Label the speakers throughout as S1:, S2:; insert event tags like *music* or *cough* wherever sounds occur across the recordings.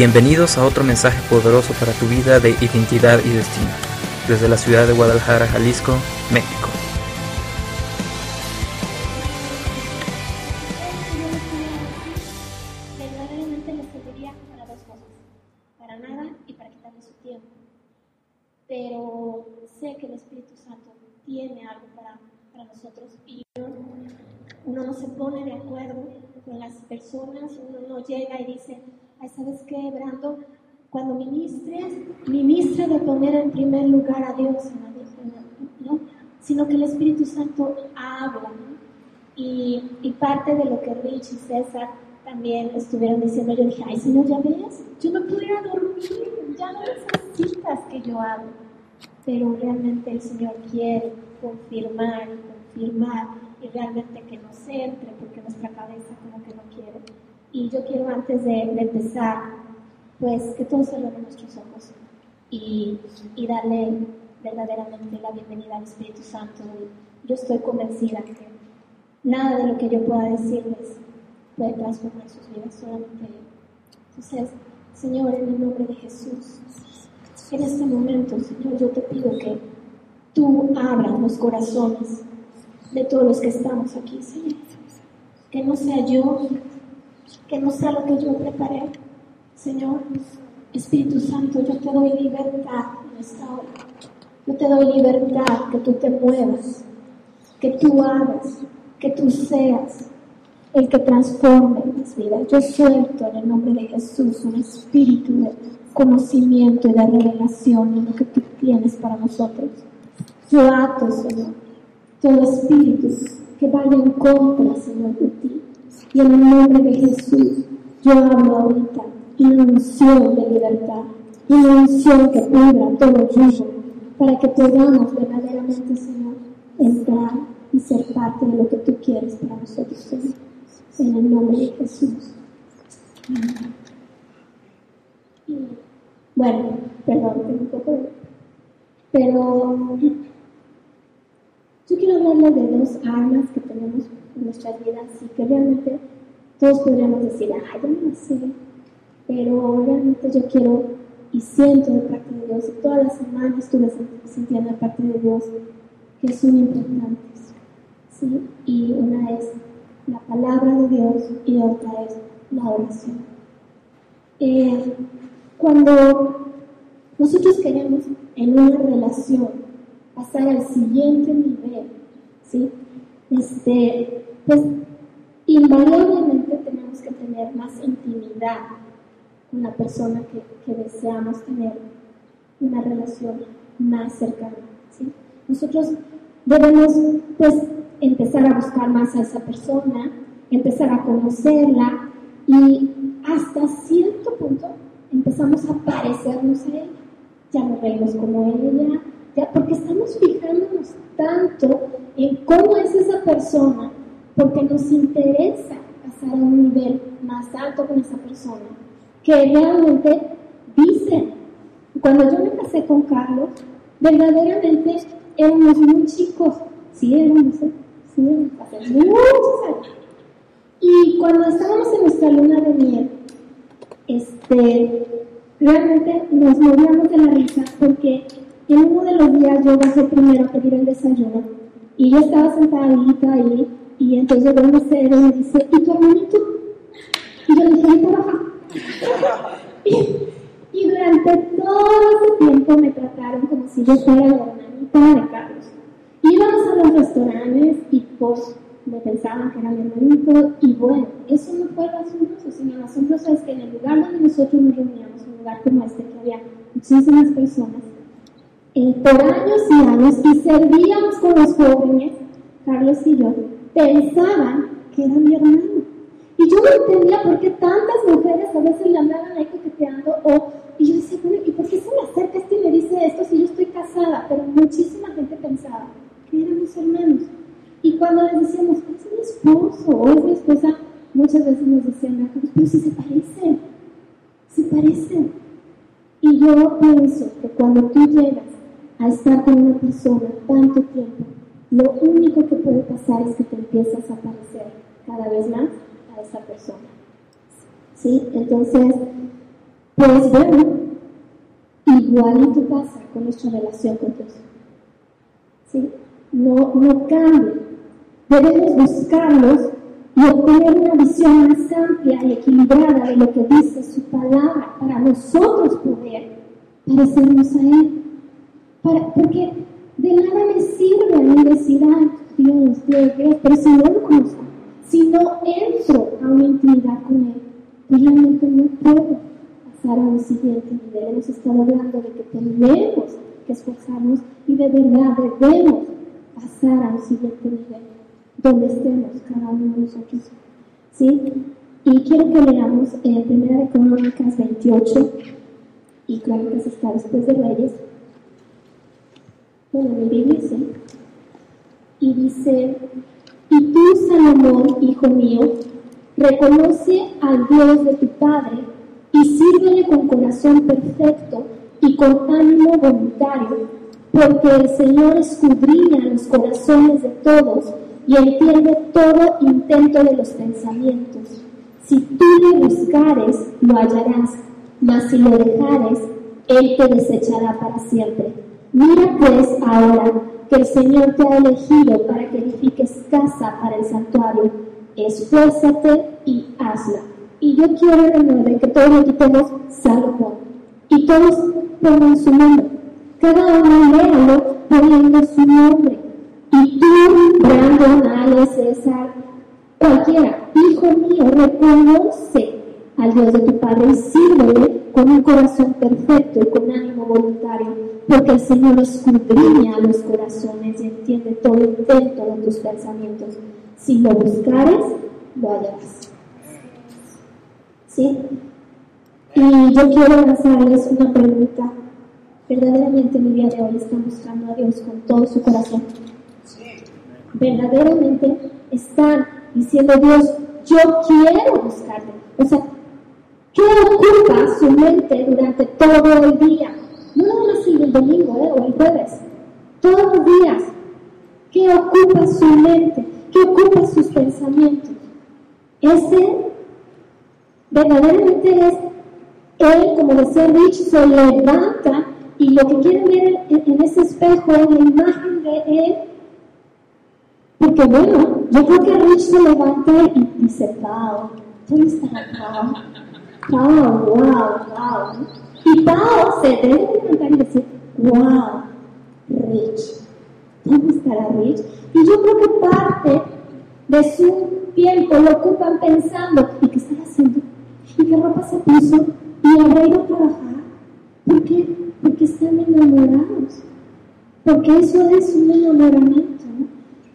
S1: Bienvenidos a otro mensaje poderoso para tu vida de identidad y destino, desde la ciudad de Guadalajara, Jalisco, México.
S2: verdaderamente les serviría para dos cosas, para nada y para quitarle su tiempo. Pero sé que el Espíritu Santo tiene algo para, para nosotros y uno no se pone de acuerdo con las personas, uno no llega y dice, Ay, ¿sabes qué, Brando? Cuando ministres, ministra de poner en primer lugar a Dios, ¿no? Sino que el Espíritu Santo habla, ¿no? Y, y parte de lo que Rich y César también estuvieron diciendo, yo dije, ay Señor, ya ves, yo no pudiera dormir, ya no necesitas que yo hable. Pero realmente el Señor quiere confirmar y confirmar y realmente que nos entre, porque nuestra cabeza como que no quiere. Y yo quiero antes de, empezar, pues que todos cerremos nuestros ojos y, y darle verdaderamente la bienvenida al Espíritu Santo. Yo estoy convencida que nada de lo que yo pueda decirles puede transformar sus vidas, solamente. Entonces, Señor, en el nombre de Jesús, en este momento, Señor, yo te pido que tú abras los corazones de todos los que estamos aquí, Señor. Que no sea yo, que no sea lo que yo preparé. Señor, Espíritu Santo, yo te doy libertad en esta hora. Yo te doy libertad que tú te muevas, que tú hagas, que tú seas el que transforme mis vidas. Yo suelto en el nombre de Jesús un espíritu de conocimiento y de revelación en lo que tú tienes para nosotros. Yo ato, Señor, todo espíritu que vaya en contra, Señor, de ti. Y en el nombre de Jesús, yo hablo ahorita una unción de libertad, una unción que cubra todo yugo, para que podamos verdaderamente, Señor, entrar y ser parte de lo que tú quieres para nosotros, Señor. En el nombre de Jesús. Y, bueno, perdón, tengo un poco de... Pero yo quiero hablarles de dos armas que tenemos en nuestras vidas y que realmente todos podríamos decir, ay, yo no lo sé, pero realmente yo quiero y siento de parte de Dios, y todas las semanas estuve sintiendo de parte de Dios que son importantes, ¿sí? Y una es la palabra de Dios y otra es la oración. Eh, cuando nosotros queremos en una relación pasar al siguiente nivel, ¿sí? Este, pues invariablemente tenemos que tener más intimidad con la persona que, deseamos tener una relación más cercana. ¿sí? Nosotros debemos pues empezar a buscar más a esa persona, empezar a conocerla y hasta cierto punto empezamos a parecernos a ella. Ya nos reímos como ella, ya porque estamos fijándonos tanto en cómo es esa persona, porque nos interesa pasar a un nivel más alto con esa persona, que realmente dice, cuando yo me casé con Carlos, verdaderamente éramos muy chicos, sí éramos, ¿eh? sí éramos. Y cuando estábamos en nuestra luna de miel, este, realmente nos moríamos de la risa porque en uno de los días yo bajé primero a pedir el desayuno y yo estaba sentadita ahí y entonces llegó un mesero y me dice, ¿y tu hermanito? Y yo le dije, ¿y trabaja? y, y durante todo ese tiempo me trataron como si yo fuera la hermanita de Carlos. Íbamos a los restaurantes y pues me pensaban que era mi hermanito y bueno, eso no fue lo asombroso, sino lo asombroso es que en el lugar donde nosotros nos reuníamos, un lugar como este que había muchísimas personas, eh, por años y años y servíamos con los jóvenes, Carlos y yo, pensaban que era mi hermano. Y yo no entendía por qué tantas mujeres a veces le andaban ahí coqueteando o, y yo decía, bueno, ¿y por qué se me acerca este y me dice esto si yo estoy casada? Pero muchísima gente pensaba que éramos hermanos. Y cuando les decíamos, es mi esposo o es mi esposa, muchas veces nos decían, pero si se parecen, se parecen. Y yo pienso que cuando tú llegas a estar con una persona tanto tiempo, lo único que puede pasar es que te empiezas a parecer cada vez más a esa persona. ¿Sí? Entonces, Pues bueno, igualito pasa con nuestra relación con Dios. ¿Sí? No, no cambia. Debemos buscarlos y obtener una visión más amplia y equilibrada de lo que dice su palabra para nosotros poder parecernos a Él. Para, porque de nada me sirve a mí decir, Dios, Dios, Dios, pero si no lo conozco, si no entro a una intimidad con Él, pues realmente no puedo pasar a un siguiente nivel. Hemos estado hablando de que tenemos que esforzarnos y de verdad debemos pasar a un siguiente nivel donde estemos cada uno de nosotros. ¿Sí? Y quiero que leamos en Primera de Crónicas 28 y Crónicas está después de Reyes. Y dice, y tú, Salomón, hijo mío, reconoce al Dios de tu Padre y sírvele con corazón perfecto y con ánimo voluntario, porque el Señor escudriña los corazones de todos y entiende todo intento de los pensamientos. Si tú le buscares, lo hallarás, mas si lo dejares, Él te desechará para siempre. Mira pues ahora que el Señor te ha elegido para que edifiques casa para el santuario. Esfuérzate y hazla. Y yo quiero de nuevo que todos aquí quitemos Salomón. Y todos pongan su nombre. Cada uno léalo poniendo su nombre. Y tú, Brandon, Ale, César, cualquiera, hijo mío, reconoce al Dios de tu Padre y sírvele con un corazón perfecto y con ánimo voluntario, porque el Señor escudriña los corazones y entiende todo intento de tus pensamientos. Si lo buscares, lo hallarás. ¿Sí? Y yo quiero lanzarles una pregunta. ¿Verdaderamente en el día de hoy están buscando a Dios con todo su corazón? Verdaderamente están diciendo Dios, yo quiero buscarte. O sea, ¿Qué ocupa su mente durante todo el día? No nada más el domingo ¿eh? o el jueves, todos los días. ¿Qué ocupa su mente? ¿Qué ocupa sus pensamientos? Ese verdaderamente es él, como decía Rich, se levanta y lo que quiere ver en, ese espejo es la imagen de él. Porque bueno, yo creo que Rich se levanta y dice, Pau, ¿dónde está? Pau, wow, wow. Y Pau se debe levantar y decir, wow, Rich. ¿Dónde estará Rich? Y yo creo que parte de su tiempo lo ocupan pensando, ¿y qué están haciendo? ¿Y qué ropa se puso? ¿Y habrá ido a trabajar? ¿Por qué? Porque están enamorados. Porque eso es un enamoramiento.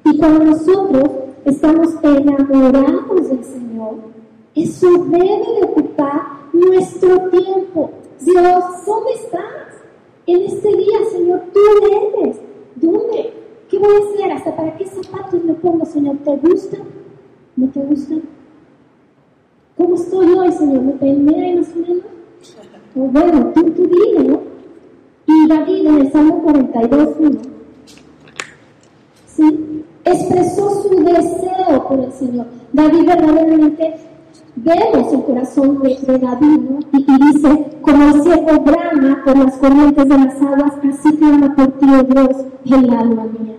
S2: Y cuando nosotros estamos enamorados del Señor, eso debe de ocupar nuestro tiempo. Dios, ¿dónde estás? En este día, Señor, tú eres. ¿Dónde? ¿Qué voy a hacer? ¿Hasta para qué zapatos me pongo, Señor? ¿Te gusta? ¿No te gusta? ¿Cómo estoy hoy, Señor? ¿Me peiné más o menos? O bueno, tú, tú dime, ¿no? Y David en el Salmo 42, 1, ¿sí? expresó su deseo por el Señor. David verdaderamente vemos el corazón de, David, y, dice, como el cielo brama por las corrientes de las aguas, así clama por ti, oh Dios, el alma mía.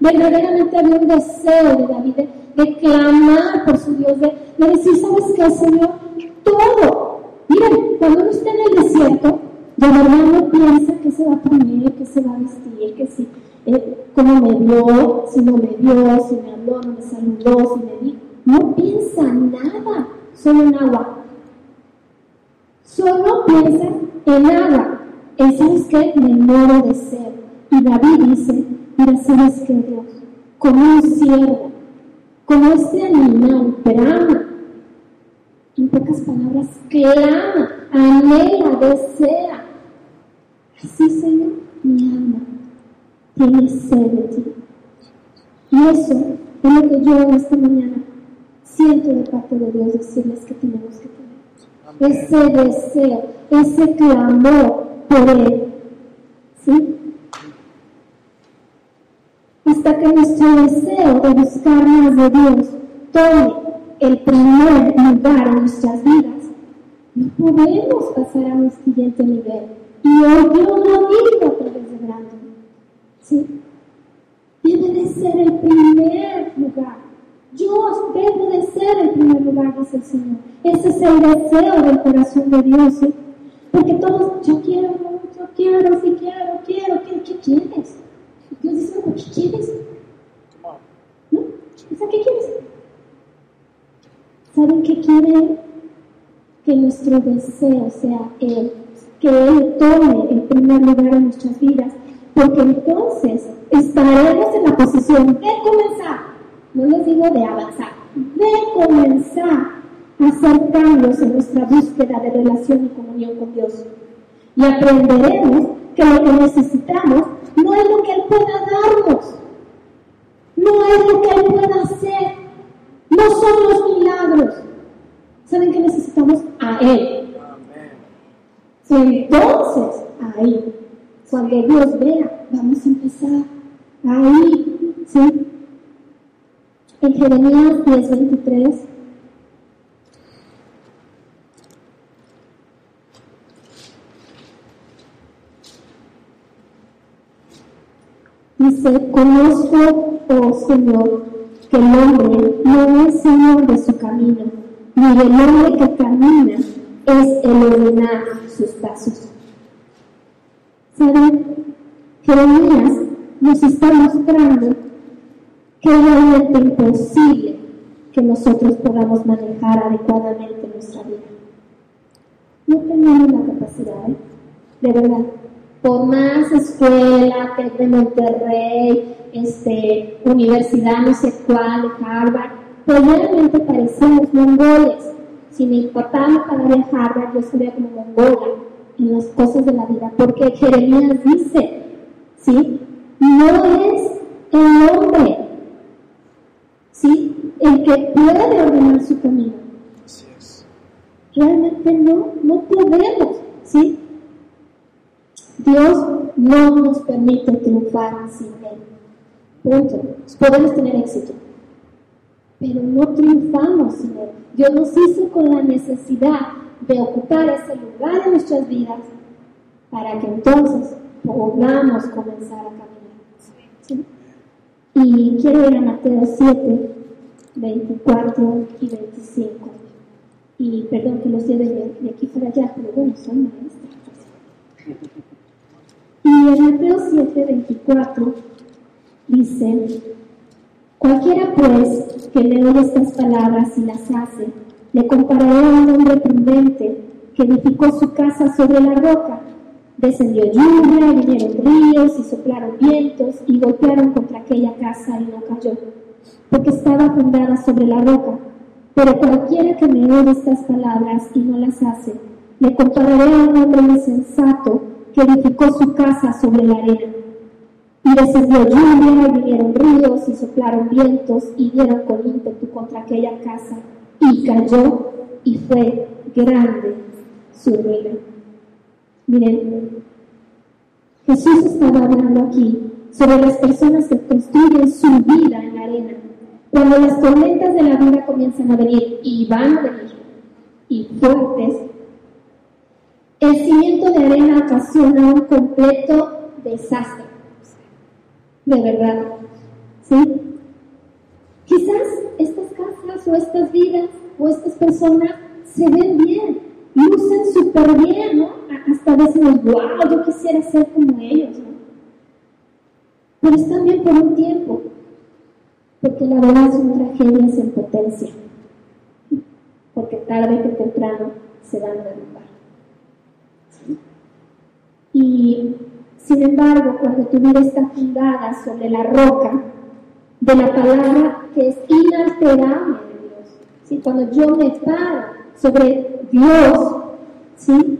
S2: Verdaderamente había un deseo de David de, clamar por su Dios, de, decir, ¿sabes qué, Señor? Todo. Miren, cuando uno está en el desierto, de verdad no piensa que se va a poner, que se va a vestir, que si, eh, cómo me vio, si no me vio, si me habló, no me saludó, si me dijo. No piensa nada solo en agua. Solo piensa en agua. ¿Y sabes que Me muero de sed. Y David dice, mira, ¿sabes qué, Dios? Como un ciervo, como este animal, brama. En pocas palabras, clama, anhela, desea. Así, Señor, mi alma tiene sed de ti. Y eso es lo que yo esta mañana siento de parte de Dios decirles que tenemos que tener. Ese deseo, ese clamor por Él. ¿Sí? Hasta que nuestro deseo de buscar más de Dios tome el primer lugar en nuestras vidas, No podemos pasar a un siguiente nivel. Y hoy Dios lo dijo a través de Brandon. ¿Sí? Debe de ser el primer lugar. Yo debo de ser dice el Señor. Ese es el deseo del corazón de Dios. Porque todos, yo quiero, yo quiero, sí quiero, quiero, quiero, ¿qué quieres? Dios dice, ¿qué quieres? ¿No? ¿qué quieres? ¿Saben qué quiere? Que nuestro deseo sea Él, que Él tome el primer lugar en nuestras vidas, porque entonces estaremos en la posición de comenzar, no les digo de avanzar, de comenzar a hacer cambios en nuestra búsqueda de relación y comunión con Dios. Y aprenderemos que lo que necesitamos no es lo que Él pueda darnos, no es lo que Él pueda hacer, no son los milagros. ¿Saben que necesitamos? A Él. entonces, ahí, cuando Dios vea, vamos a empezar ahí, ¿sí? En Jeremías 10, 23. Dice, conozco, oh Señor, que el hombre no es Señor de su camino, ni el hombre que camina es el ordenar sus pasos. ¿Saben? Jeremías nos está mostrando que realmente imposible que nosotros podamos manejar adecuadamente nuestra vida. No tenemos la capacidad, ¿eh? de verdad por más escuela, TEC de Monterrey, este, universidad no sé cuál, Harvard, pues realmente parecemos mongoles. Si me importaba la palabra Harvard, yo estaría como mongola en las cosas de la vida, porque Jeremías dice, ¿sí? No es el hombre. El que puede ordenar su camino. Realmente no, no podemos, ¿sí? Dios no nos permite triunfar sin Él. Punto. Podemos tener éxito, pero no triunfamos sin Él. Dios nos hizo con la necesidad de ocupar ese lugar en nuestras vidas para que entonces podamos comenzar a caminar. Y quiero ir a Mateo 7, 24 y 25. Y perdón que los lleve de, aquí para allá, pero bueno, son maestras. Y en Mateo 7, 24 dice, cualquiera pues que le estas palabras y las hace, le compararé a un hombre prudente que edificó su casa sobre la roca. Descendió lluvia, vinieron ríos y soplaron vientos y golpearon contra aquella casa y no cayó, porque estaba fundada sobre la roca. Pero cualquiera que me oye estas palabras y no las hace, le compararé a un hombre insensato que edificó su casa sobre la arena. Y descendió lluvia, y vinieron ríos, y soplaron vientos, y dieron con ímpetu contra aquella casa, y cayó, y fue grande su ruina. Miren, Jesús estaba hablando aquí sobre las personas que construyen su vida en la arena. Cuando las tormentas de la vida comienzan a venir, y van a venir, y fuertes, el cimiento de arena ocasiona un completo desastre. De verdad. ¿Sí? Quizás estas casas o estas vidas o estas personas se ven bien, lucen súper bien, ¿no? Hasta a veces, wow, yo quisiera ser como ellos, ¿no? Pero están bien por un tiempo, porque la verdad son tragedias en potencia, porque tarde que temprano se van a derrumbar. Y sin embargo, cuando tu vida está fundada sobre la roca de la palabra que es inalterable de Dios, ¿sí? cuando yo me paro sobre Dios, ¿sí?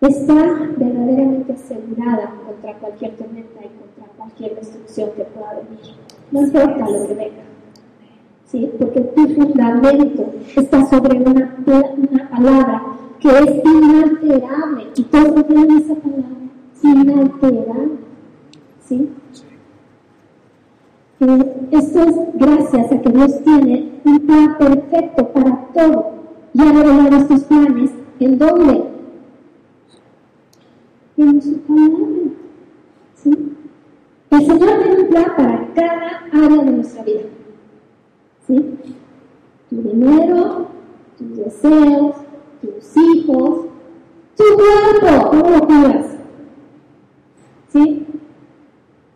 S2: Está verdaderamente asegurada contra cualquier tormenta y contra cualquier destrucción que pueda venir. No importa lo que venga. ¿sí? Porque tu fundamento está sobre una, una palabra que es inalterable. Y todos tienen esa palabra, inalterable. ¿Sí? Eh, esto es gracias a que Dios tiene un plan perfecto para todo. Y ha revelado estos planes en dónde? En su palabra. ¿Sí? El Señor tiene un plan para cada área de nuestra vida. ¿Sí? Tu dinero, tus deseos, tus hijos, tu cuerpo, ¿cómo lo cuidas? ¿Sí?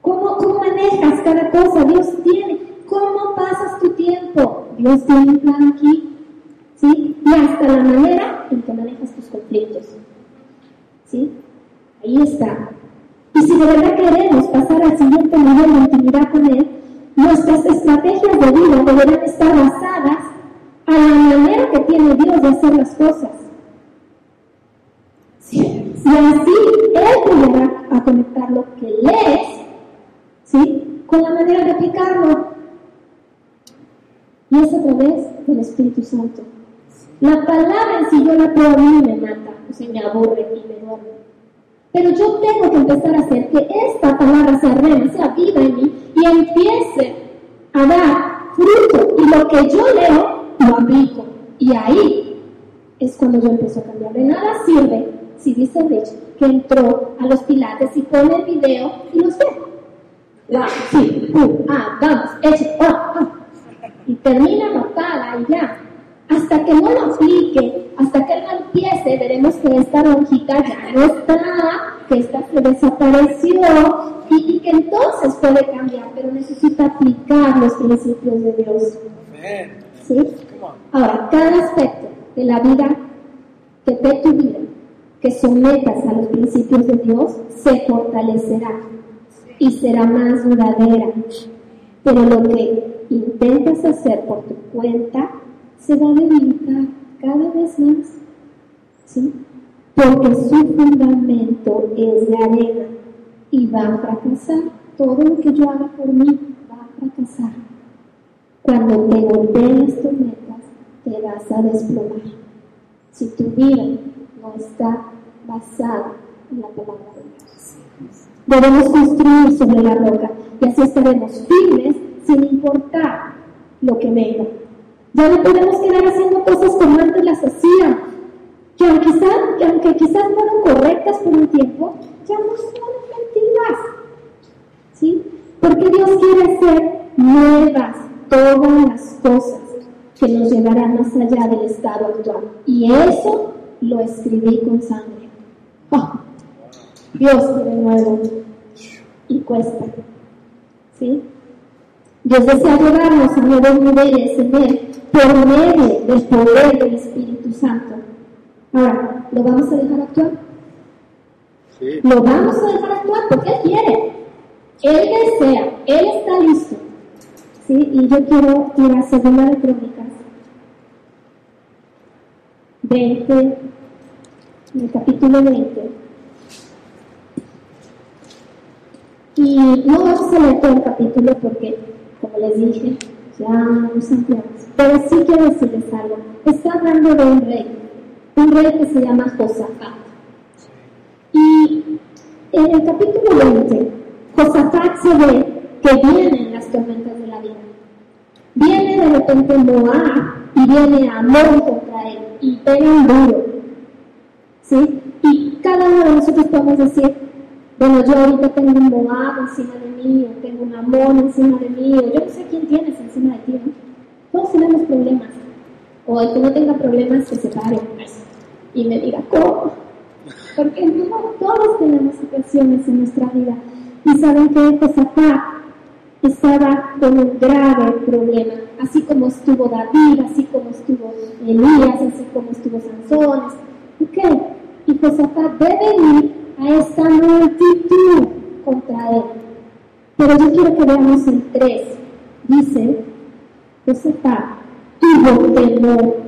S2: ¿Cómo, ¿Cómo manejas cada cosa? Dios tiene. ¿Cómo pasas tu tiempo? Dios tiene un plan aquí. ¿Sí? Y hasta la manera en que manejas tus conflictos. ¿Sí? Ahí está. Y si de verdad queremos pasar al siguiente nivel de intimidad con Él, nuestras estrategias de vida deberán estar basadas a la manera que tiene Dios de hacer las cosas. Si, así Él podrá a conectar lo que lees ¿sí? con la manera de aplicarlo. Y es a través del Espíritu Santo. La palabra sí yo la puedo a mí me mata, o sea, me aburre y me duerme. Pero yo tengo que empezar a hacer que esta palabra se arreme, sea viva en mí y empiece a dar fruto. Y lo que yo leo, lo aplico. Y ahí es cuando yo empiezo a cambiar. De nada sirve si dice Rich que entró a los pilates y pone el video y los ve. Wow, sí, ah, vamos, eche, oh, Y termina anotada y ya. Hasta que no lo aplique, hasta que no empiece, veremos que esta lonjita ya no está, que esta se desapareció y, que entonces puede cambiar, pero necesita aplicar los principios de Dios. ¿Sí? Ahora, cada aspecto de la vida, que de tu vida, que sometas a los principios de Dios, se fortalecerá y será más duradera. Pero lo que intentas hacer por tu cuenta se va a debilitar cada vez más, ¿sí? Porque su fundamento es de arena y va a fracasar. Todo lo que yo haga por mí va a fracasar. Cuando te golpees tus metas, te vas a desplomar. Si tu vida no está basada en la palabra de Dios. Debemos construir sobre la roca y así estaremos firmes sin importar lo que venga. Ya no podemos quedar haciendo cosas como antes las hacíamos, que aunque, quizás, que aunque quizás fueron correctas por un tiempo, ya no son efectivas. ¿Sí? Porque Dios quiere hacer nuevas todas las cosas que nos llevarán más allá del estado actual. Y eso lo escribí con sangre. Oh, Dios de nuevo. Y cuesta. ¿Sí? Dios desea llevarnos a nuevos niveles en Él por medio del poder del Espíritu Santo. Ahora, ¿lo vamos a dejar actuar? Sí. Lo vamos a dejar actuar porque Él quiere. Él desea, Él está listo. ¿Sí? Y yo quiero ir a Segunda de Crónicas 20, en el capítulo 20. Y no vamos a leer todo el capítulo porque, como les dije, ya nos ampliamos. Pero sí quiero decirles algo. Está hablando de un rey, un rey que se llama Josafat. Y en el capítulo 20, Josafat se ve que vienen las tormentas de la vida. Viene de repente Moab y viene Amor contra él y pegan duro. ¿Sí? Y cada uno de nosotros podemos decir, bueno, yo ahorita tengo un Moab encima de mí, o tengo un Amor encima de mí, o yo no sé quién tienes encima de ti, ¿no? Todos tenemos problemas. O el que no tenga problemas, que se pare y me diga, ¿cómo? Porque no todos tenemos situaciones en nuestra vida. Y saben que Josafat estaba con un grave problema, así como estuvo David, así como estuvo Elías, así como estuvo Sansón. ¿Ok? Y Josafat debe ir a esta multitud contra él. Pero yo quiero que veamos el 3. Dice, Josafat tuvo temor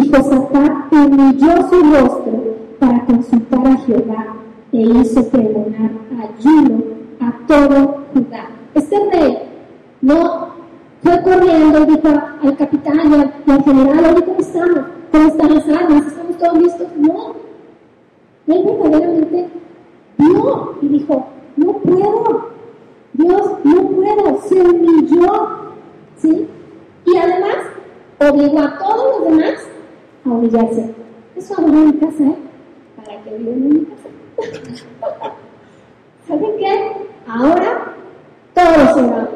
S2: y Josafat humilló su rostro para consultar a Jehová e hizo pregonar ayuno a todo Judá. Este rey no fue corriendo y dijo al capitán y al, general, oye, ¿cómo estamos? ¿Cómo están las armas? ¿Estamos todos listos? No. Él verdaderamente vio y dijo, no puedo. Dios, no puedo. Se humilló ¿sí? Y además obligó a todos los demás a humillarse. Eso hago en mi casa, ¿eh? Para que vivan en mi casa. *laughs* ¿Saben qué? Ahora todos oramos.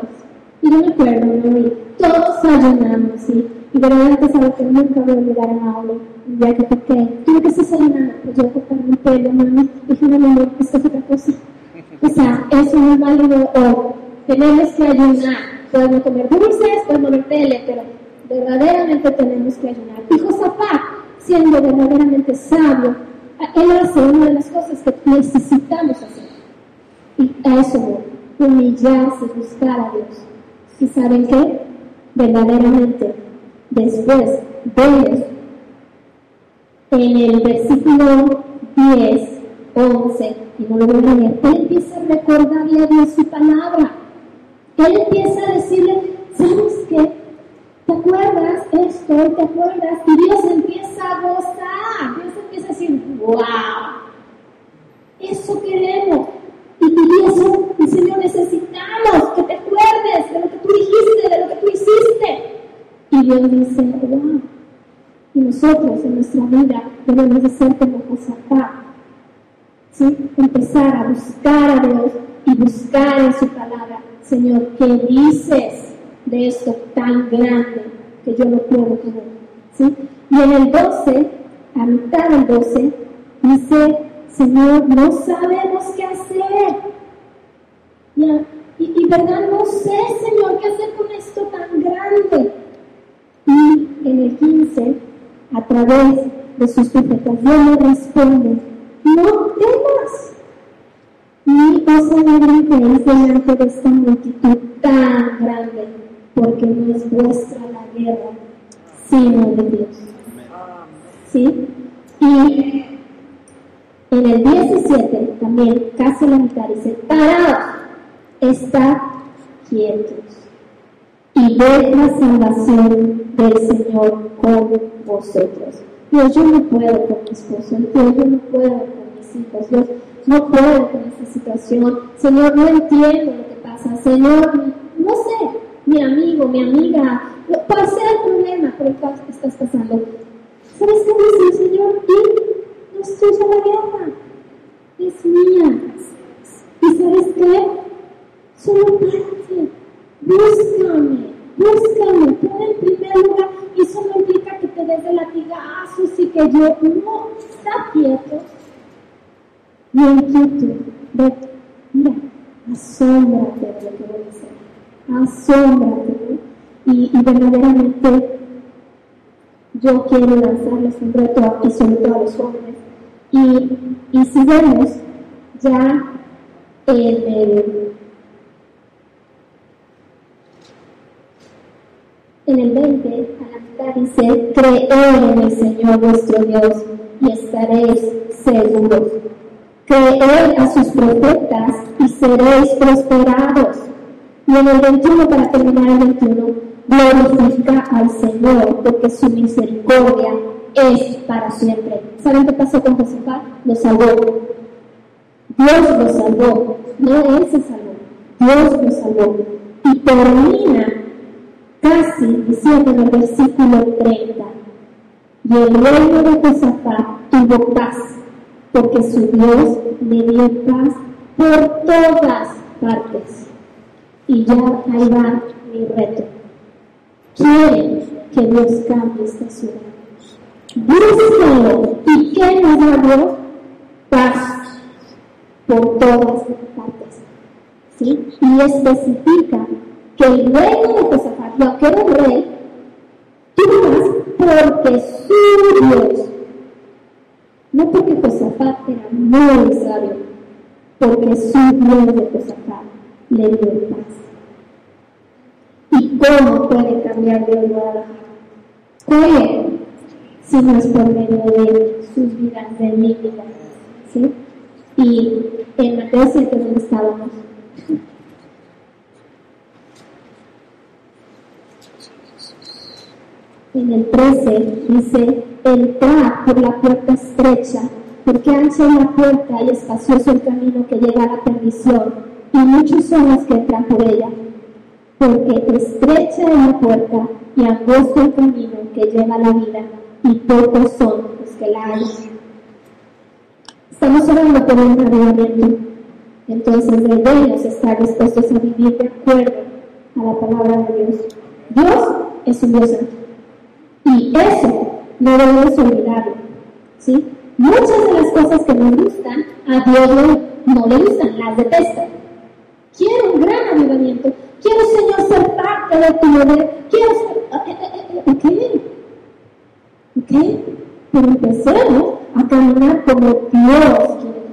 S2: Y yo me acuerdo, ¿no? todos ayunamos, ¿sí? Y verdaderamente es algo que nunca voy a olvidar a Mauro. Un día que toqué, ¿tú que ayunando? Pues yo cortarme mi pelo, mami. Dije, no, esto es otra cosa. O sea, eso no es válido o tenemos que ayunar. Podemos comer dulces, podemos ver tele, pero verdaderamente tenemos que ayunar. Y Josafat, siendo verdaderamente sabio, él hace una de las cosas que necesitamos hacer. Y a eso humillarse, buscar a Dios. ¿Y saben qué? Verdaderamente, después vemos en el versículo 10, 11, y no lo voy a leer, él empieza a recordarle a Dios su palabra. Él empieza a decirle, ¿sabes qué? ¿Te acuerdas esto? ¿Te acuerdas? Y Dios empieza a gozar. Dios empieza a decir, wow, eso queremos. Y, y eso, y Señor, necesitamos que te acuerdes de lo que tú dijiste, de lo que tú hiciste. Y Dios dice, wow. Y nosotros en nuestra vida debemos de ser como Josafat. ¿Sí? Empezar a buscar a Dios y buscar en su palabra. Señor, ¿qué dices de esto tan grande que yo no puedo creer? ¿Sí? Y en el 12, a mitad del 12, dice, Señor, no sabemos qué hacer. Y, y, verdad, no sé, Señor, qué hacer con esto tan grande. Y en el 15, a través de sus profetas, Dios le responde, no temas, ni os amedrentéis delante de esta multitud tan grande, porque no es vuestra la guerra, sino de Dios. ¿Sí? Y en el 17, también, casi la mitad, dice, parados, está quietos y ved la salvación del Señor con vosotros. Dios, yo no puedo con mi esposo, Dios, yo no puedo con mis hijos, Dios, no puedo con esta situación, Señor, no entiendo lo que pasa, Señor, no sé, mi amigo, mi amiga, sea el problema por el cual estás pasando. ¿Sabes qué dice Señor? Y no estoy en la guerra, es mía. ¿Y sabes qué? Solo párate, búscame, búscame, pon en primer lugar. Y eso no implica que te des de latigazos y que yo, no, está quieto. Y en quieto, ve, mira, asómbrate de lo que voy a hacer, asómbrate. Y, y verdaderamente yo quiero lanzarles un y sobre todo a los jóvenes. Y, y si ya en el, en el 20, a la mitad dice, creed en el Señor vuestro Dios y estaréis seguros. Creed a sus profetas y seréis prosperados. Y en el 21, para terminar el 21, glorifica al Señor porque su misericordia es para siempre. ¿Saben qué pasó con Josafat? Lo salvó. Dios lo salvó, no él se salvó, Dios lo salvó. Y termina casi diciendo en el versículo 30, y el reino de Josafat tuvo paz, porque su Dios le dio paz por todas partes. Y ya ahí va mi reto. Quieren que Dios cambie esta ciudad. Búsquenlo. ¿Y qué nos da Dios? Paz por todas partes. ¿Sí? Y especifica que el reino de Josafat, lo que era un rey, tuvo más porque su Dios, no porque Josafat era muy sabio, porque su Dios de Josafat le dio paz. ¿Y cómo puede cambiar Dios Guadalajara? ¿Cómo? Si no es por medio de sus vidas de. ¿sí? Y en Mateo 7, donde estábamos, en el 13 dice, entrad por la puerta estrecha, porque ancha es la puerta y espacioso el camino que lleva a la perdición, y muchos son los que entran por ella porque estrecha es la puerta y angosto el camino que lleva a la vida, y pocos son los que la hay. Estamos orando por un avivamiento. Entonces debemos estar dispuestos a vivir de acuerdo a la palabra de Dios. Dios es un Dios santo. Y eso no debemos olvidarlo. ¿sí? Muchas de las cosas que nos gustan, a Dios no, le gustan, las detesta. Quiero un gran avivamiento. Quiero, Señor, ser parte de tu poder. Quiero ser... Eh, eh, eh, ¿Ok? ¿Ok? Pero empecemos a caminar como Dios quiere.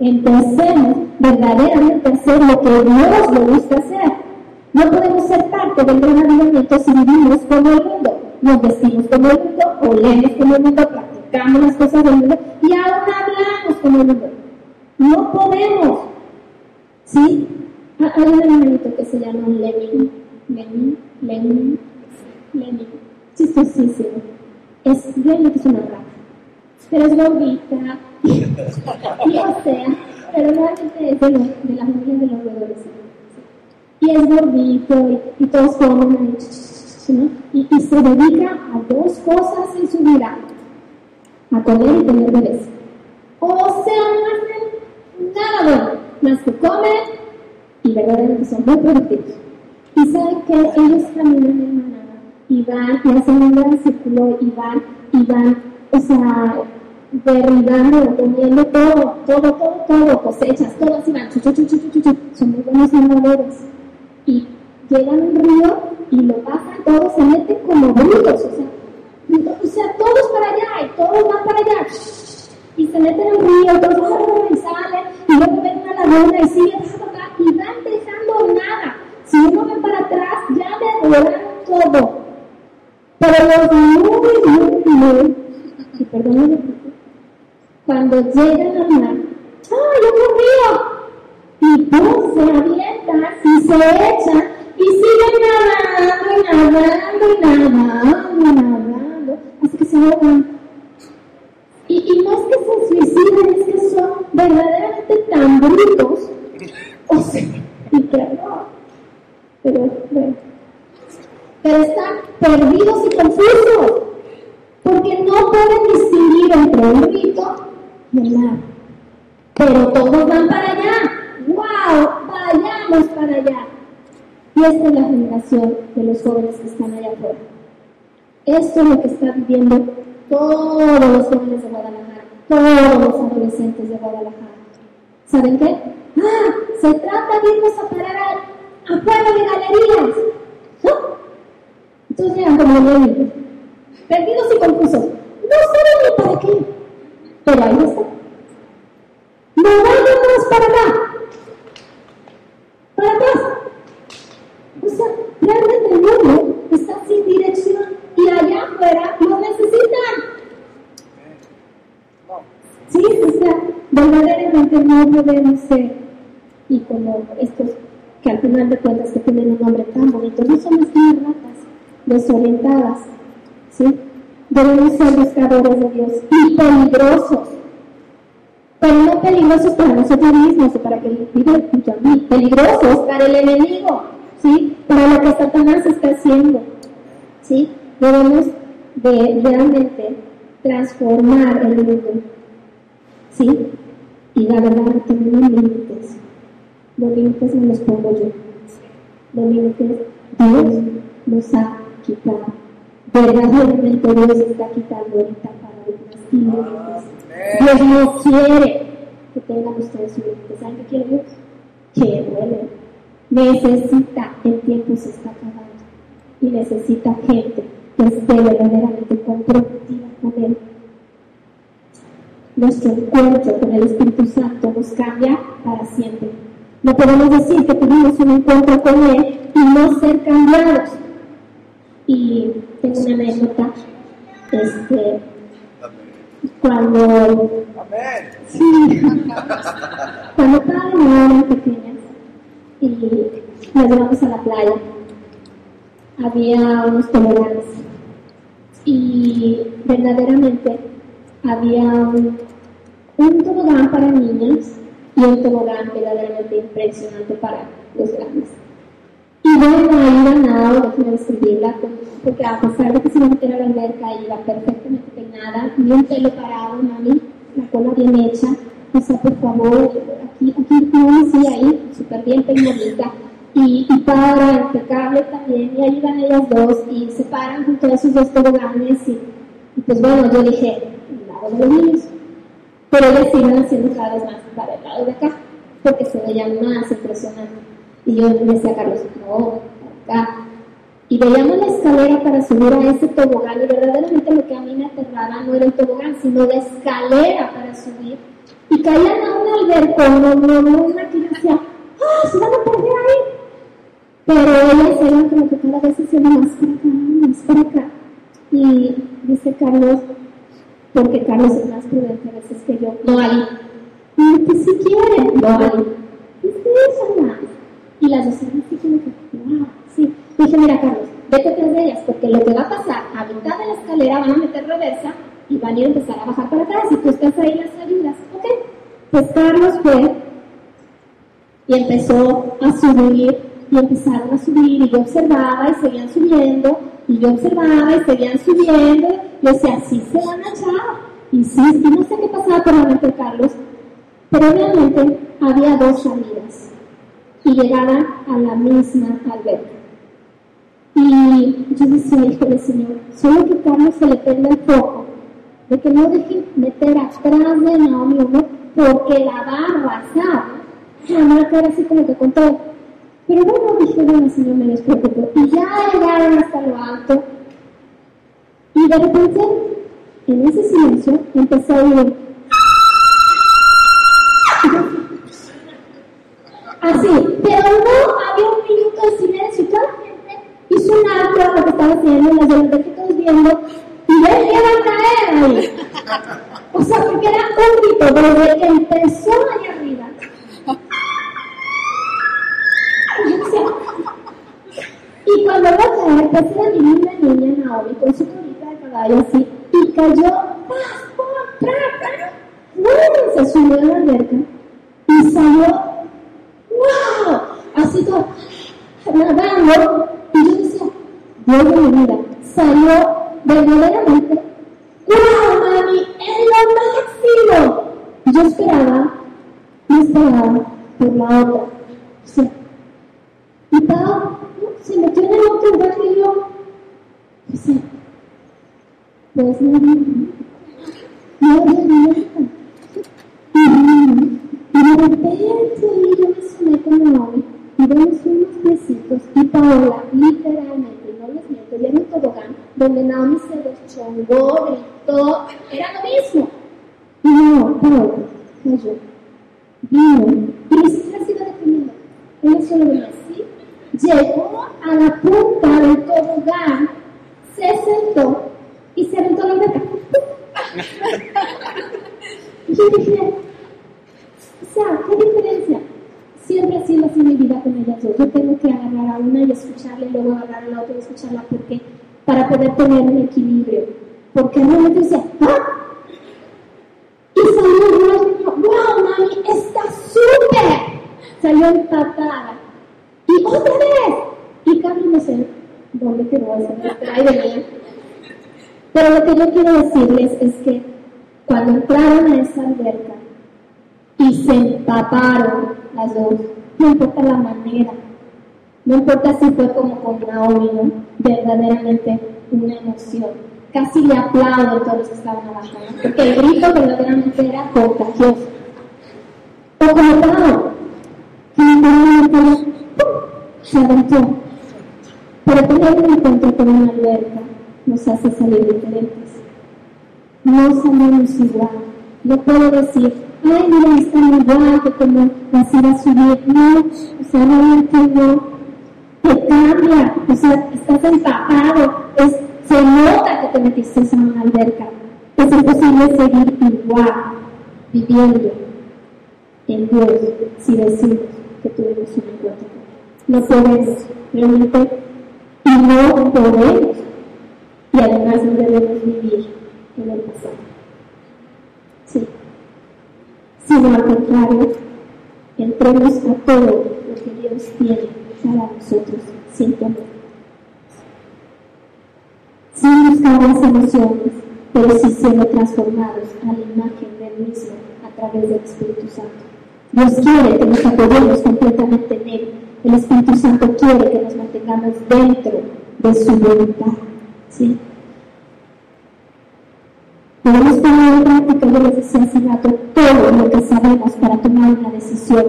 S2: Empecemos verdaderamente a hacer lo que Dios le gusta hacer. No podemos ser parte del gran avivamiento si vivimos como el mundo. Nos vestimos como el mundo, olemos como el mundo, practicamos las cosas del mundo y aún hablamos como el mundo. No podemos. ¿Sí? Ah, hay un hermanito que se llama Lenin. Lenin, Lenin, Lenin. Chistosísimo. Es, es una rata. Pero es gordita. y o sea, pero realmente es de, de la familia de los roedores. Y es gordito y, todos comen ahí, ¿no? Y, y se dedica a dos cosas en su vida. A comer y tener bebés. O sea, no hacen nada bueno, más que comen y verdaderamente son muy productivos. Y saben que ellos caminan en manada y van y hacen un gran círculo y van y van, o sea, derribando, comiendo todo, todo, todo, todo, cosechas, todo así van, chu, chu, chu, chu, chu, son muy buenos nadadores. Y llegan a un río y lo pasan, todos se meten como brutos, o sea, o sea, todos para allá todos van para allá. Y se meten en el río, todos y salen, y luego ven una laguna y siguen y van dejando nada. Si uno ve para atrás, ya devoran todo. Pero los muy, muy, muy, y perdónenme, cuando llegan al mar, ¡ay, otro río! Y tú se avientan y se echan y siguen nadando y nadando y nadando y nadando, hasta que se ahogan. Y, y no es que se suiciden, es que son verdaderamente tan brutos o sea, y que no. Pero bueno. Pero están perdidos y confusos. Porque no pueden distinguir entre un rito y el mar. Pero todos van para allá. ¡Wow! Vayamos para allá. Y esta es la generación de los jóvenes que están allá afuera. Esto es lo que están viviendo todos los jóvenes de Guadalajara, todos los adolescentes de Guadalajara. ¿Saben qué? Ah, se trata de irnos a parar a, afuera de galerías. ¿No? Entonces llegan como niños, perdidos y confusos. No saben ni para qué. Pero ahí está. No vayamos para acá. Para atrás. O sea, realmente el mundo está sin dirección y allá afuera lo necesitan. Sí, o verdaderamente no podemos ser y como estos que al final de cuentas que tienen un nombre tan bonito, no son las ratas desorientadas, ¿sí? Debemos ser buscadores de Dios y peligrosos, pero no peligrosos para nosotros mismos o para que el mí, peligrosos para el enemigo, ¿sí? Para lo que Satanás está haciendo, ¿sí? Debemos de realmente transformar el mundo, ¿sí? Y la verdad no tenemos límites. Los límites no los pongo yo. Los límites Dios nos ha quitado. Verdaderamente Dios está quitando ahorita paradigmas y límites. Dios no quiere que tengan ustedes límites. ¿Saben qué quiere Dios? Que duele. Necesita, el tiempo se está acabando. Y necesita gente que esté verdaderamente comprometida con Él nuestro encuentro con el Espíritu Santo nos cambia para siempre. No podemos decir que tuvimos un encuentro con Él y no ser cambiados. Y tengo una anécdota, este, cuando, sí, cuando estaba eran pequeñas y nos llevamos a la playa, había unos toboganes y verdaderamente había un, tobogán para niñas y un tobogán verdaderamente impresionante para los grandes. Y bueno, ahí iba nada, déjame describirla, porque a pesar de que se iba a meter a la alberca, iba perfectamente peinada, ni un pelo parado, mami, la cola bien hecha, o sea, por favor, aquí, aquí, no ahí, súper bien peinadita, y, y para impecable también, y ahí van ellas dos, y se paran junto a esos dos toboganes, y, y pues bueno, yo dije, lado de los niños, pero ellas iban haciendo cada vez más para el lado de acá, porque se veían más impresionantes. Y yo le decía a Carlos, no, acá. Y veíamos la escalera para subir a ese tobogán, y verdaderamente lo que a mí me aterraba no era el tobogán, sino la escalera para subir. Y caían a un albercón, no, no, una que decía, ¡ah, se van a perder ahí! Pero ellas eran como que cada vez se hacían más para acá, más para acá. Y dice Carlos, porque Carlos es más prudente a veces que yo, no hay. Y que si quiere, no más. Y las dos así como que, wow, sí. Dije, mira Carlos, vete tras de ellas, porque lo que va a pasar, a mitad de la escalera van a meter reversa y van a ir a empezar a bajar para atrás y tú estás ahí las ayudas. Ok. Pues Carlos fue y empezó a subir y empezaron a subir y yo observaba y seguían subiendo y yo observaba y seguían subiendo y decía, sí se van a echar y sí, y no sé qué pasaba por la mente de Carlos pero realmente había dos salidas y llegaban a la misma alberca y yo decía, hijo del Señor, solo que Carlos se le tenga el foco de que no deje meter atrás de Naomi porque la va a arrasar. Así como que con todo. Pero bueno, dije, bueno, Señor, me despreocupó. Y ya llegaron hasta lo alto. Y de repente, en ese silencio, empecé a oír. Así, pero no había un minuto de silencio. Toda la gente hizo un alto a lo que estaba haciendo, las de los todos viendo. Y yo iba a caer ahí. O sea, porque era un grito desde que empezó allá va a caer, pues era mi linda niña Naomi con su colita de caballo así, y cayó, ¡paz, ¡Wow! Se subió a la alberca y salió, ¡wow! Así todo, nadando, y yo decía, Dios de mi vida, salió verdaderamente, ¡wow, mami! ¡Es lo máximo! Y yo esperaba, y esperaba por la otra. Llegó a la punta del tobogán, se sentó y se aventó la alberca. Y yo dije, o sea, ¿qué diferencia? Siempre ha sido así mi vida con ellas dos. Yo tengo que agarrar a una y escucharla y luego agarrar a la otra y escucharla porque para poder tener un equilibrio. Porque realmente decía, ¡ah! Y salió y dijo, ¡wow, mami! ¡Está súper! Salió empatada. Y otra vez. Y Carlos no sé dónde quedó esa. Pero lo que yo quiero decirles es que cuando entraron a esa alberca y se empaparon las dos, no importa la manera, no importa si fue como con Naomi, ¿no? verdaderamente una emoción. Casi le aplauden todos los que estaban abajo, porque el grito verdaderamente era contagioso. O como Pau, que se aventó. Pero tener un encuentro con una alberca nos hace salir diferentes. No salimos igual. No puedo decir, ay, mira, están igual que como las iba subir. No, o sea, realmente no. Te cambia, o sea, estás empapado, es, se nota que te metiste en una alberca. Es imposible seguir igual, viviendo en Dios, si decimos que tuvimos un encuentro. No podemos, realmente, y no podemos. Y además no debemos vivir en el pasado. Sí. Sino al contrario, entremos a todo lo que Dios tiene para nosotros sin temor. Sin buscar las emociones, pero sí siendo transformados a la imagen del mismo a través del Espíritu Santo. Dios quiere que nos apoyemos completamente en Él. El Espíritu Santo quiere que nos mantengamos dentro de su voluntad. ¿sí? Podemos poner en práctica, les decía hace rato, todo lo que sabemos para tomar una decisión,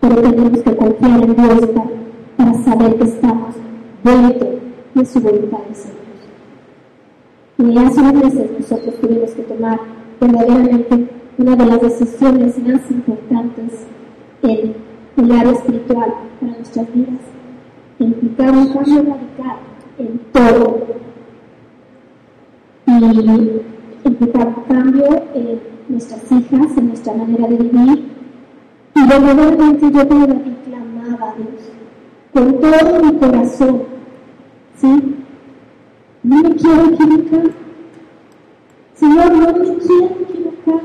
S2: pero tenemos que confiar en Dios para, saber que estamos dentro de su voluntad de Señor. Y hace unos meses nosotros tuvimos que tomar verdaderamente una de las decisiones más importantes en el área espiritual para nuestras vidas, implicar un cambio radical en todo. Y implicar cambio en nuestras hijas, en nuestra manera de vivir. Y verdaderamente yo verdad clamaba a Dios con todo mi corazón. ¿Sí? No me quiero equivocar. Señor, no me quiero equivocar.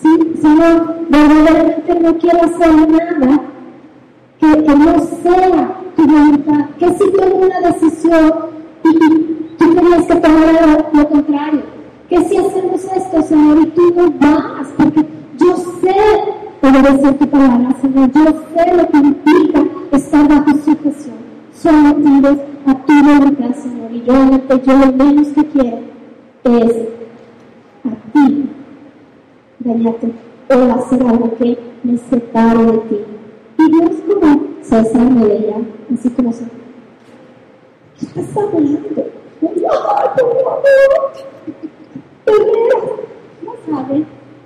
S2: ¿Sí? Señor, verdaderamente no quiero hacer nada que, que no sea tu voluntad. Que si tengo una decisión y tú tenías que tomar lo Señor, yo sé lo que implica estar bajo sujeción, sometidos a tu voluntad, Señor, y yo, yo lo menos que quiero es a ti dañarte o hacer algo que me separe de ti. Y Dios como César me veía, así como se, ¿qué hablando? ¡Ay, por favor! no sabe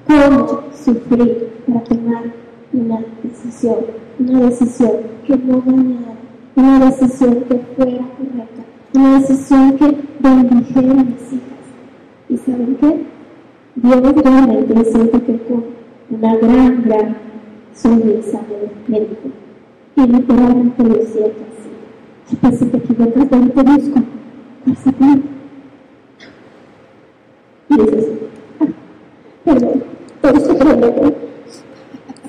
S2: cómo sufrir para tomar una decisión, una decisión que no dañara, una decisión que fuera correcta, una decisión que bendijera a mis hijas. ¿Y saben qué? Dios realmente siento que con una gran, gran sonrisa me dijo, y literalmente lo siento así. Pues si te equivocas, ¿dónde te busco? Pasa y dices, perdón, por eso problema.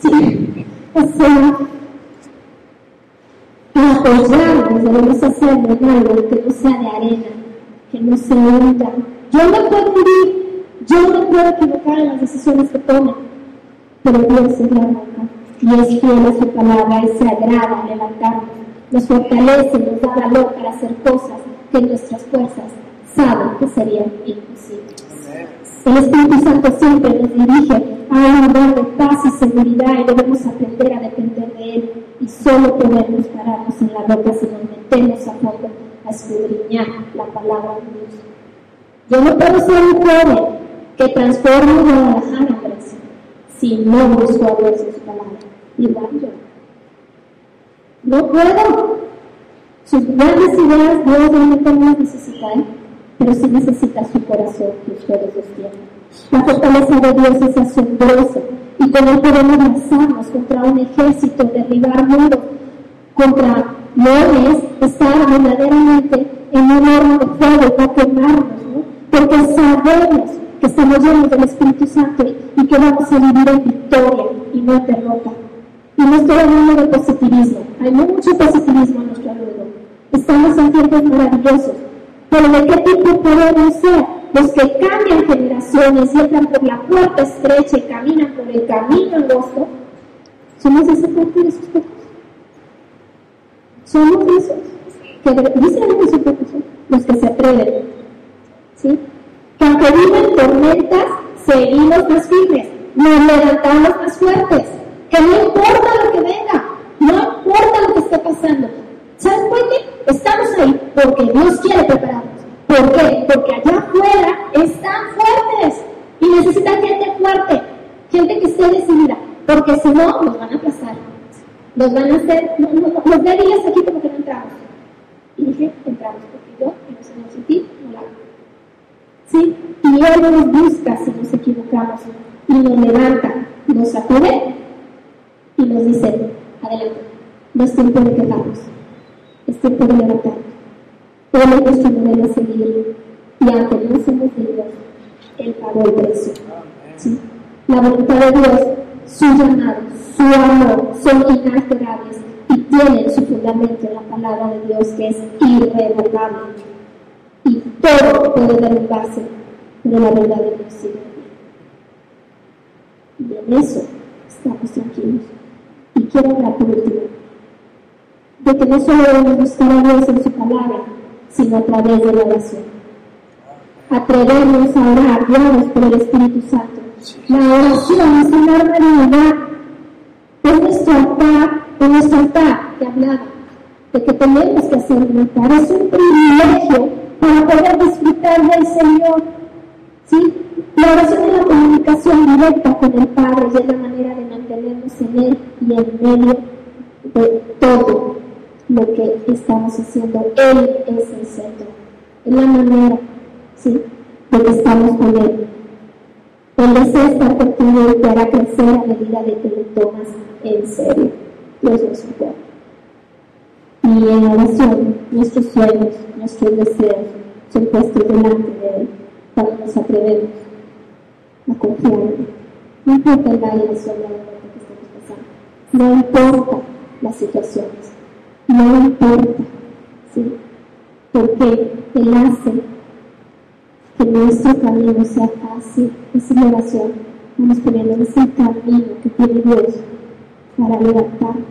S2: Sí, o sea, apoyarnos debemos hacerlo en algo que no sea de arena, que no se hunda. Yo no puedo vivir, yo no puedo equivocar en las decisiones que tomo, pero Dios es la roca y es fiel a su palabra y se agrada levantarnos, nos fortalece, nos da valor para hacer cosas que nuestras fuerzas saben que serían imposibles. El Espíritu Santo siempre nos dirige a un lugar de paz y seguridad y debemos aprender a depender de Él y solo podemos pararnos en la roca si nos metemos a fondo a escudriñar la palabra de Dios. Yo no puedo ser un joven que transforme Guadalajara, Grecia, si no busco a Dios en su palabra. Igual yo. No puedo. Sus grandes ideas Dios realmente no necesita. ¿eh? Pero sí necesita su corazón que ustedes sostienen. La fortaleza de Dios es asombrosa y con él podemos lanzarnos contra un ejército, derribar muros, contra leones, estar verdaderamente en un horno de fuego para quemarnos, ¿no? porque sabemos que estamos llenos del Espíritu Santo y que vamos a vivir en victoria y no en derrota. Y no estoy hablando de positivismo, hay mucho positivismo a nuestro alrededor. Estamos en tiempos maravillosos, pero ¿de qué tipo podemos ser? Los que cambian generaciones y entran por la puerta estrecha y caminan por el camino angosto. ¿Somos esa parte de esos pocos? Somos esos que dicen esos pocos, los que se atreven. ¿Sí? Que aunque viven tormentas, seguimos más firmes, nos levantamos más fuertes. No importa lo que venga, no importa lo que esté pasando, ¿Saben por qué? Estamos ahí porque Dios quiere prepararnos. ¿Por qué? Porque allá afuera están fuertes y necesitan gente fuerte, gente que esté decidida, porque si no, nos van a aplazar. Nos van a hacer, nos verías aquí como que no entramos. Y dije, entramos, porque yo, que no sé ti, no la hago. ¿Sí? Y Él nos busca si nos equivocamos y nos levanta, nos sacude y nos dice, adelante, no es tiempo de quejarnos es tiempo de levantar. Él es nuestro modelo a seguir y aunque no somos Dios, Él pagó el precio. ¿Sí? La voluntad de Dios, su llamado, su amor son inalterables y tienen su fundamento en la palabra de Dios que es irrevocable. Y todo puede derrumbarse, pero la verdad de Dios sigue Y en eso estamos tranquilos. Y quiero hablar por último de que no solo debemos buscar a Dios en su palabra, sino a través de la oración. Atrevernos a orar, guiados por el Espíritu Santo. La oración es un arma de Es nuestro altar, es que hablaba, de que tenemos que hacer un altar. Es un privilegio para poder disfrutar del Señor. ¿Sí? La oración es la comunicación directa con el Padre y es la manera de mantenernos en Él y en medio de todo lo que estamos haciendo. Él es el centro. Es la manera, ¿sí? De que estamos con Él. Él desea estar contigo y te hará crecer a medida de que lo tomas en serio. Dios nos soporta. Y en oración, nuestros sueños, nuestros deseos son puestos delante de Él cuando nos atrevemos a confiar en Él. No importa el valle de sombra de muerte que estemos pasando, no importa las situaciones, no importa, ¿sí? Porque Él hace que nuestro camino sea fácil, es oración, vamos poniendo ese camino que tiene Dios para levantarnos.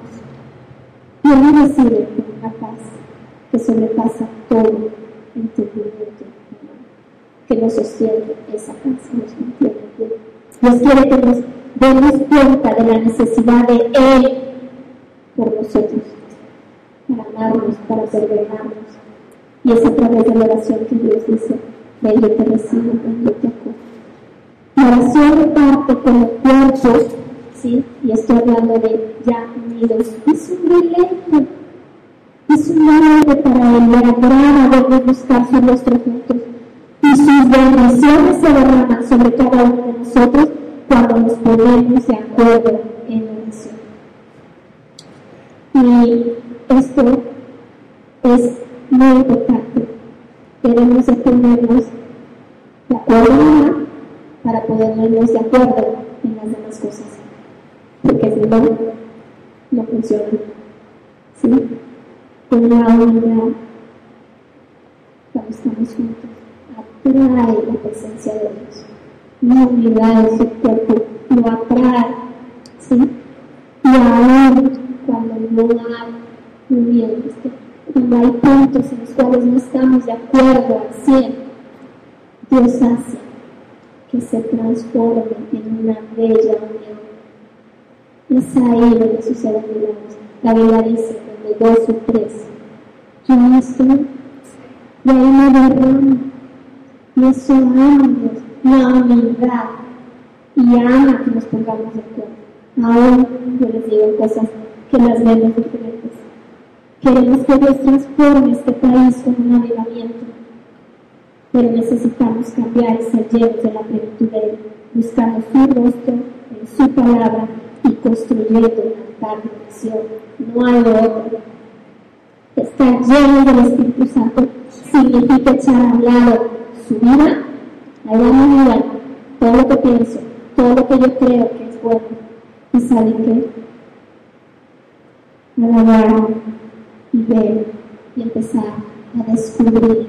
S2: Y Él recibe con una paz que sobrepasa todo entendimiento que nos sostiene esa paz, nos mantiene bien. Dios quiere que nos demos cuenta de la necesidad de Él por nosotros para amarnos, para perdonarnos. Y es a través de la oración que Dios dice, yo te recibo, yo te acojo. La oración parte con cuerpo, ¿sí? Y estoy hablando de ya unidos. Es un deleite, es un deleite para Él, le agrada vernos buscar su rostro juntos. Y sus bendiciones se derraman sobre cada uno de nosotros cuando nos ponemos de acuerdo en oración. Y esto es muy importante. Debemos de ponernos de acuerdo para ponernos de acuerdo en las demás cosas. Porque si no, no funciona. ¿Sí? La unidad, cuando estamos juntos, atrae la presencia de Dios. La unidad de su cuerpo lo atrae. ¿Sí? Y aún cuando no hay muy bien, cuando hay puntos en los cuales no estamos de acuerdo al 100, Dios hace que se transforme en una bella unión. Es ahí donde suceden milagros. La Biblia dice, dos o tres, yo estoy, y ahí me derramo. Y eso ama la humildad, y ama que nos pongamos de acuerdo. Aún yo les digo cosas que las vemos diferentes Queremos que Dios transforme este país con un avivamiento, pero necesitamos cambiar y ser llenos de la plenitud de Él, buscando su rostro en su palabra y construyendo un altar de oración. No hay otro. Estar lleno del Espíritu Santo significa echar a un lado su vida, allá mi vida, todo lo que pienso, todo lo que yo creo que es bueno. ¿Y saben qué? Alabar y ver y empezar a descubrir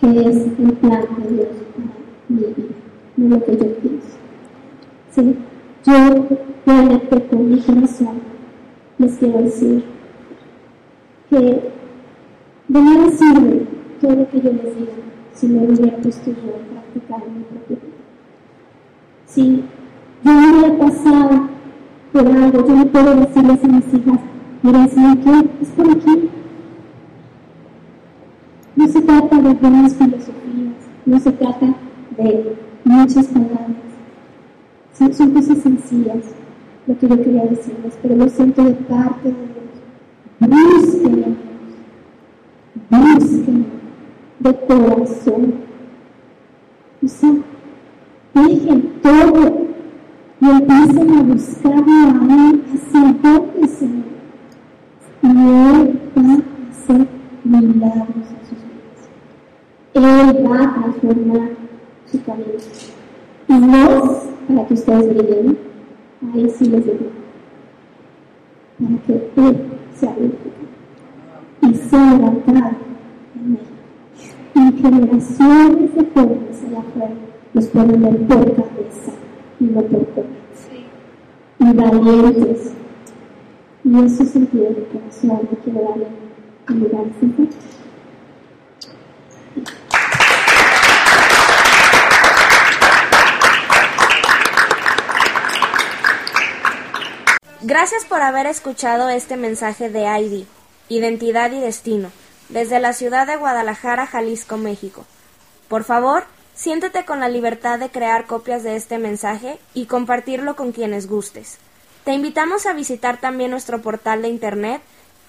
S2: qué es el plan de Dios para mi vida, no lo que yo pienso. ¿Sí? Yo realmente con mi corazón les quiero decir que de nada todo lo que yo les diga si no hubiera puesto yo a practicar en mi propia vida. Si yo hubiera pasado por algo, yo no puedo decirles a mis hijas, Es por aquí. No se trata de buenas filosofías, no se trata de muchas palabras. Son, cosas sencillas lo que yo quería decirles, pero lo siento de parte de Dios. Búsquenlo, búsquenlo de corazón. O sea, dejen todo y empiecen a buscarlo a Él dónde, Señor y Él va a hacer milagros en sus vidas. Él va a transformar su camino. Y no para que ustedes brillen, ahí sí les digo, para que Él sea bíblica y sea levantada en México. Y generaciones de jóvenes allá afuera nos pueden ver por cabeza y no por cola. Y valientes. Sentido de
S3: Gracias por haber escuchado este mensaje de ID, Identidad y Destino, desde la ciudad de Guadalajara, Jalisco, México. Por favor, siéntete con la libertad de crear copias de este mensaje y compartirlo con quienes gustes. Te invitamos a visitar también nuestro portal de internet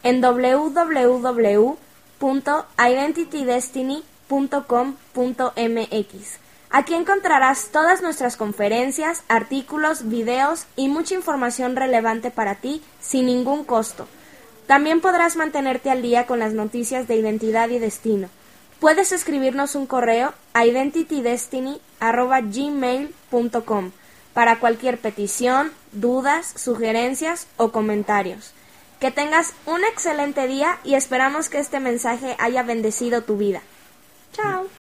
S3: en www.identitydestiny.com.mx Aquí encontrarás todas nuestras conferencias, artículos, videos y mucha información relevante para ti sin ningún costo. También podrás mantenerte al día con las noticias de identidad y destino. Puedes escribirnos un correo a identitydestiny.gmail.com para cualquier petición, dudas, sugerencias o comentarios. Que tengas un excelente día y esperamos que este mensaje haya bendecido tu vida. Chao.